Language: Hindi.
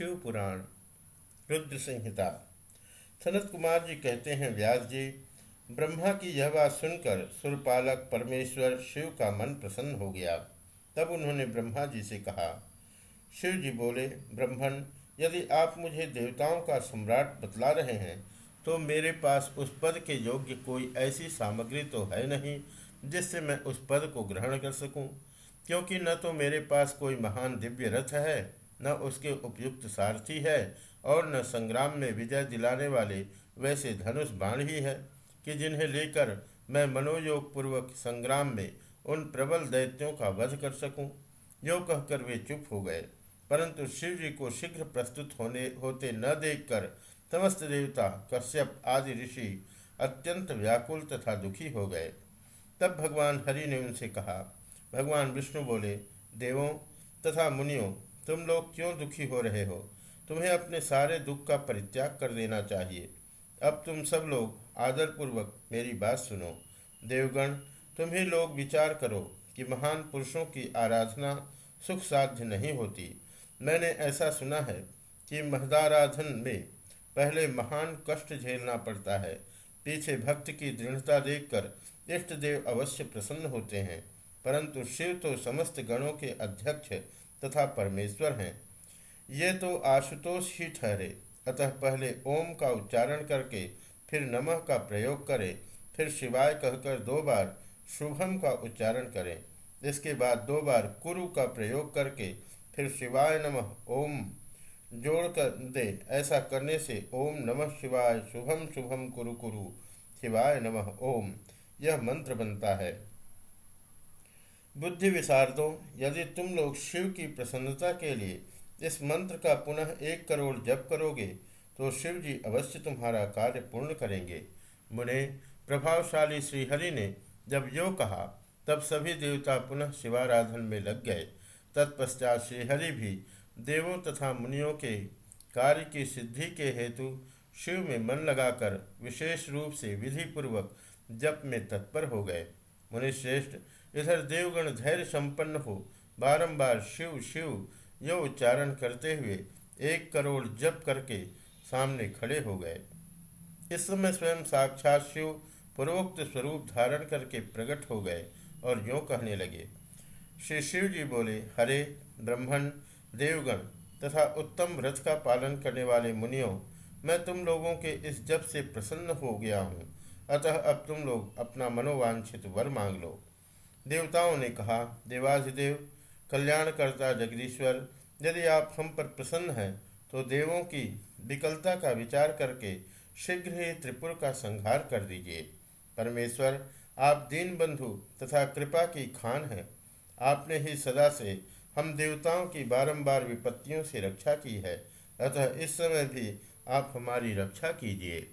शिव पुराण, रुद्र संहिता। सनत कुमार जी कहते हैं, व्यास जी, ब्रह्मा की यह बात सुनकर सुरपालक परमेश्वर शिव का मन प्रसन्न हो गया। तब उन्होंने ब्रह्मा जी से कहा, शिव जी बोले ब्रह्मण यदि आप मुझे देवताओं का सम्राट बतला रहे हैं तो मेरे पास उस पद के योग्य कोई ऐसी सामग्री तो है नहीं, जिससे मैं उस पद को ग्रहण कर सकूँ, क्योंकि न तो मेरे पास कोई महान दिव्य रथ है न उसके उपयुक्त सारथी है और न संग्राम में विजय दिलाने वाले वैसे धनुष बाण ही है कि जिन्हें लेकर मैं मनोयोग पूर्वक संग्राम में उन प्रबल दैत्यों का वध कर सकूँ। जो कहकर वे चुप हो गए परंतु शिव जी को शीघ्र प्रस्तुत होने, होते न देखकर समस्त देवता, कश्यप आदि ऋषि अत्यंत व्याकुल तथा दुखी हो गए तब भगवान हरि ने उनसे कहा, भगवान विष्णु बोले, देवों तथा मुनियों तुम लोग क्यों दुखी हो रहे हो? तुम्हें अपने सारे दुख का परित्याग कर देना चाहिए। अब तुम सब लोग आदरपूर्वक मेरी बात सुनो। देवगण तुम्हें लोग विचार करो कि महान पुरुषों की आराधना सुख साध्य नहीं होती। मैंने ऐसा सुना है कि महदाराधन में पहले महान कष्ट झेलना पड़ता है। पीछे भक्त की दृढ़ता देखकर इष्ट देव अवश्य प्रसन्न होते हैं। परंतु शिव तो समस्त गणों के अध्यक्ष तथा परमेश्वर हैं। ये तो आशुतोष ही ठहरे। अतः पहले ओम का उच्चारण करके फिर नमः का प्रयोग करें। फिर शिवाय कहकर दो बार शुभम का उच्चारण करें। इसके बाद दो बार कुरु का प्रयोग करके फिर शिवाय नमः ओम जोड़ कर दे। ऐसा करने से ओम नमः शिवाय शुभम शुभम कुरु कुरु शिवाय नमः ओम। यह मंत्र बनता है। बुद्धि विशारदों यदि तुम लोग शिव की प्रसन्नता के लिए इस मंत्र का पुनः एक करोड़ जप करोगे तो शिव जी अवश्य तुम्हारा कार्य पूर्ण करेंगे। मुने, प्रभावशाली श्रीहरि ने जब यो कहा, तब सभी देवता पुनः शिवाराधन में लग गए। तत्पश्चात श्रीहरि भी देवों तथा मुनियों के कार्य की सिद्धि के हेतु शिव में मन लगाकर विशेष रूप से विधि पूर्वक जप में तत्पर हो गए। मुनिश्रेष्ठ इधर देवगण धैर्य संपन्न हो, बारंबार शिव शिव, यो उच्चारण करते हुए एक करोड़ जप करके सामने खड़े हो गए। इस समय स्वयं साक्षात शिव पूर्वोक्त स्वरूप धारण करके प्रकट हो गए और यों कहने लगे, श्री शिव जी बोले, हरे ब्रह्मण देवगण तथा उत्तम व्रत का पालन करने वाले मुनियों, मैं तुम लोगों के इस जप से प्रसन्न हो गया हूँ। अतः अब तुम लोग अपना मनोवांछित वर मांग लो। देवताओं ने कहा, देवाधिदेव, कल्याणकर्ता जगदीश्वर, यदि आप हम पर प्रसन्न हैं तो देवों की विकलता का विचार करके शीघ्र ही त्रिपुर का संहार कर दीजिए। परमेश्वर, आप दीन बंधु तथा कृपा की खान हैं। आपने ही सदा से हम देवताओं की बारंबार विपत्तियों से रक्षा की है। अतः इस समय भी आप हमारी रक्षा कीजिए।